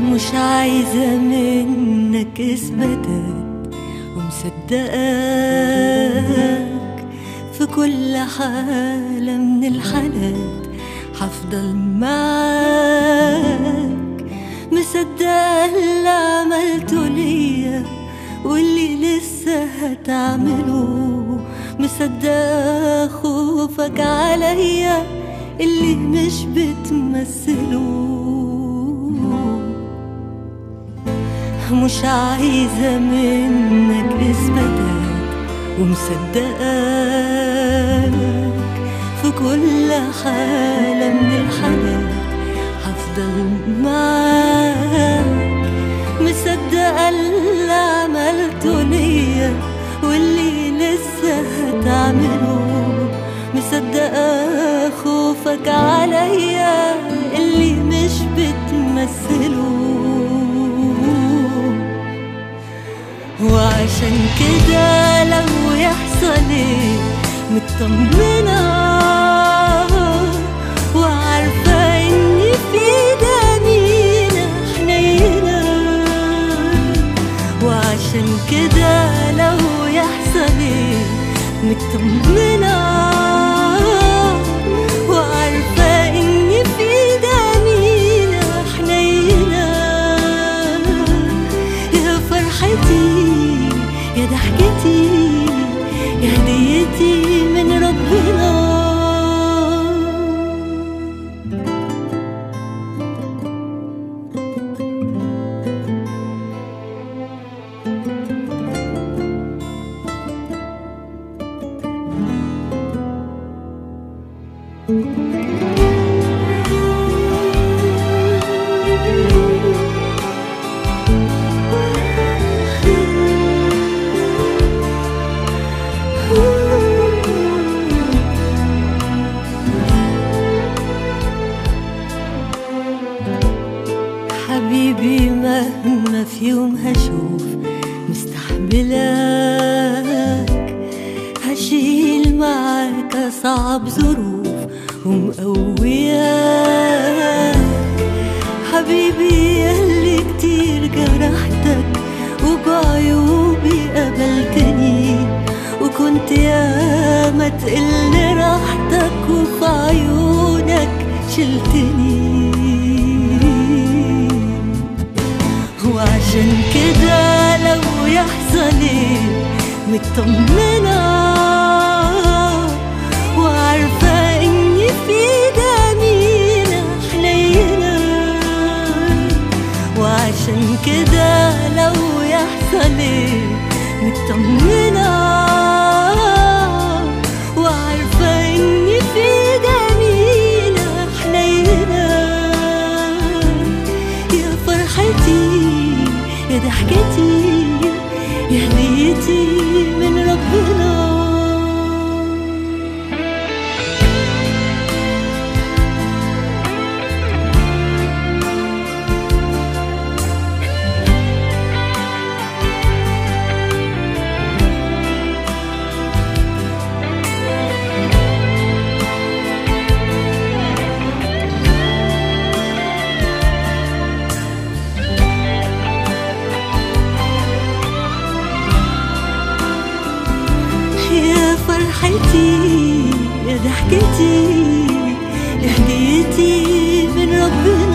مش عايزة منك اثباتات ومصدقاك في كل حالة من الحالات حفضل معاك. مصدقة اللي عملته ليا واللي لسه هتعمله. مصدقة خوفك عليا اللي مش بتمثله. مش عايزة منك إثباتات ومصدقاك في كل حالة من الحالات هفضل معاك مصدقة اللي عملته ليا واللي لسه هتعمله. مصدقة خوفك عليا اللي مش بتمثله. وعشان كده لو يحصل إيه حنينة وعشان كده لو يحصل إيه مطمنة. ضحكتي يا هديتي من ربنا. مهما في يوم هشوف مستحملك. هشيل معاك أصعب ظروف ومقوياك. حبيبي ياللي كتير جرحتك وبعيوبي قبلتني وكنت ياما تقل راحتك وفي عيونك شلتني. مطمنة وعارفة ان في دمينا حنينة. وعشان كده لو يحصل فرحتي يا ضحكتي يا هديتي. فرحتي ضحكتي هديتي من ربنا.